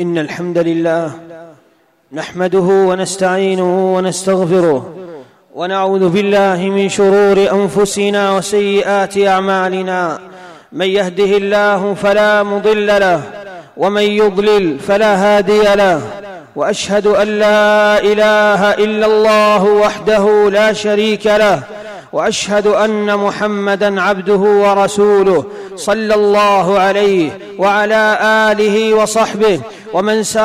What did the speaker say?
إن الحمد لله نحمده ونستعينه ونستغفره ونعوذ بالله من شرور أنفسنا وسيئات أعمالنا. من يهده الله فلا مضل له ومن يضلل فلا هادي له. وأشهد أن لا إله إلا الله وحده لا شريك له. وأشهد أن محمدا عبده ورسوله صلى الله عليه وعلى آله وصحبه ومن سار